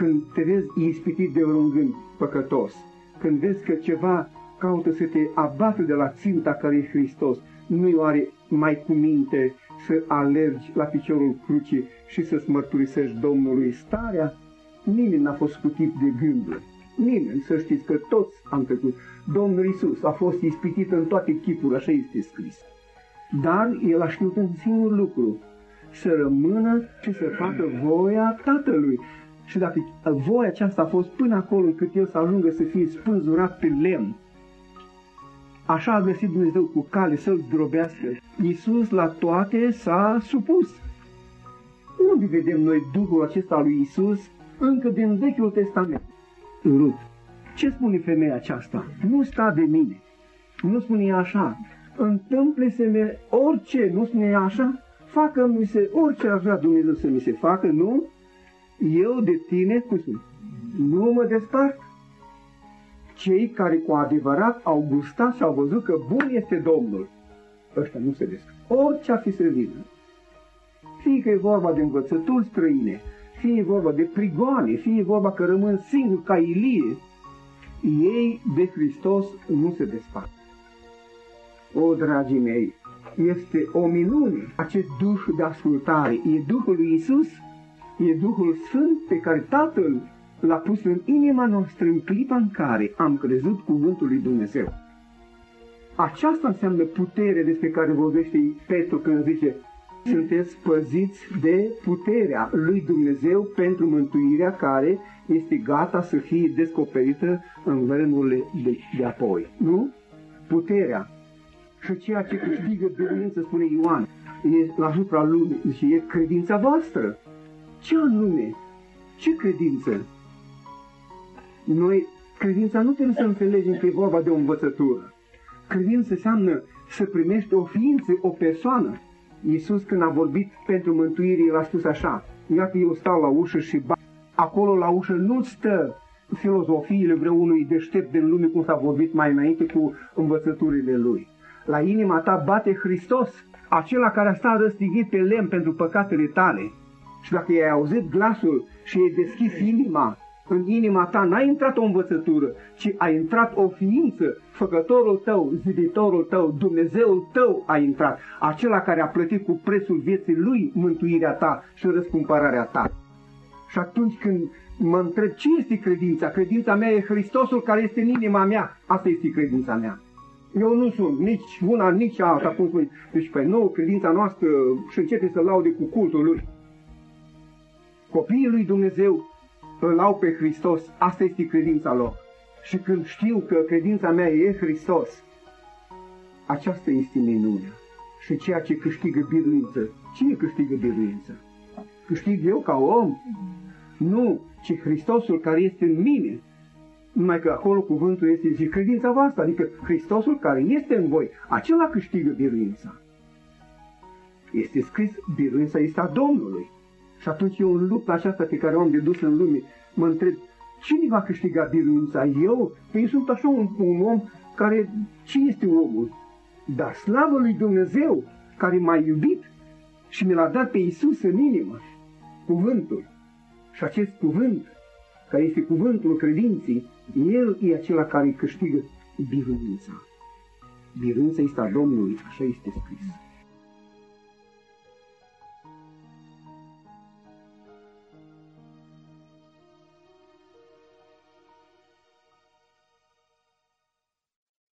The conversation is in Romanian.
când te vezi ispitit de un gând păcătos, când vezi că ceva caută să te abată de la ținta care e Hristos, nu-i oare mai cu minte să alergi la piciorul crucii și să-ți mărturisești Domnului starea? Nimeni n-a fost scutit de gânduri. Nimeni, să știți că toți am trecut. Domnul Isus a fost ispitit în toate chipuri, așa este scris. Dar el a știut un singur lucru, să rămână și să facă voia Tatălui. Și dacă voia aceasta a fost până acolo încât el să ajungă să fie spânzurat pe lemn, așa a găsit Dumnezeu cu cale să-l zdrobească. Iisus la toate s-a supus. Unde vedem noi Duhul acesta al lui Iisus? Încă din Vechiul Testament. Rut. Ce spune femeia aceasta? Nu sta de mine. Nu spune așa. Întâmple-se orice, nu spune așa? Facă-mi se orice ar vrea Dumnezeu să mi se facă, nu? Eu de tine, cum spune? Nu mă despart. Cei care cu adevărat au gustat și au văzut că bun este Domnul, ăștia nu se descurcă. Orice ar fi să vină. Fie că e vorba de învățături străine, fie e vorba de prigoane, fie e vorba că rămân singuri ca Ilie, ei de Hristos nu se despart. O, dragii mei, este o minune acest duh de ascultare. E Duhul lui Isus, e Duhul Sfânt pe care Tatăl l-a pus în inima noastră în clipa în care am crezut cuvântul lui Dumnezeu. Aceasta înseamnă putere despre care vorbește Petru când zice sunteți păziți de puterea lui Dumnezeu pentru mântuirea care este gata să fie descoperită în vremurile de, de apoi. Nu? Puterea și ceea ce câștigă biruință, spune Ioan, e la asupra lumii, zice, e credința voastră. Ce anume? Ce credință? Noi, credința nu trebuie să înțelegem că e vorba de o învățătură. Credința înseamnă să primești o ființă, o persoană. Iisus când a vorbit pentru mântuire, el a spus așa, iată eu stau la ușă și bat. Acolo la ușă nu stă filozofiile vreunui deștept din lume, cum s-a vorbit mai înainte cu învățăturile lui. La inima ta bate Hristos, acela care a stat răstignit pe lemn pentru păcatele tale. Și dacă i-ai auzit glasul și ai deschis inima, în inima ta n-a intrat o învățătură, ci a intrat o ființă, făcătorul tău, ziditorul tău, Dumnezeul tău a intrat, acela care a plătit cu prețul vieții lui mântuirea ta și răscumpărarea ta. Și atunci când mă întreb ce este credința, credința mea e Hristosul care este în inima mea, asta este credința mea. Eu nu sunt nici una, nici alta, cum spui. Deci pe nou credința noastră și începe să laude cu cultul lui. Copiii lui Dumnezeu îl au pe Hristos, asta este credința lor. Și când știu că credința mea e Hristos, aceasta este minunea. Și ceea ce câștigă biruință, cine câștigă biruință? Câștig eu ca om? Nu, ci Hristosul care este în mine. Numai că acolo cuvântul este și credința voastră, adică Hristosul care este în voi, acela câștigă biruința. Este scris, biruința este a Domnului. Și atunci eu în lupta aceasta pe care o am de dus în lume, mă întreb, cine va câștiga biruința? Eu? Păi eu sunt așa un, un om care, ce este omul? Dar slavă lui Dumnezeu, care m-a iubit și mi l-a dat pe Iisus în inimă, cuvântul. Și acest cuvânt, care este cuvântul credinței, el e acela care câștigă biruința. Biruința este a Domnului, așa este scris.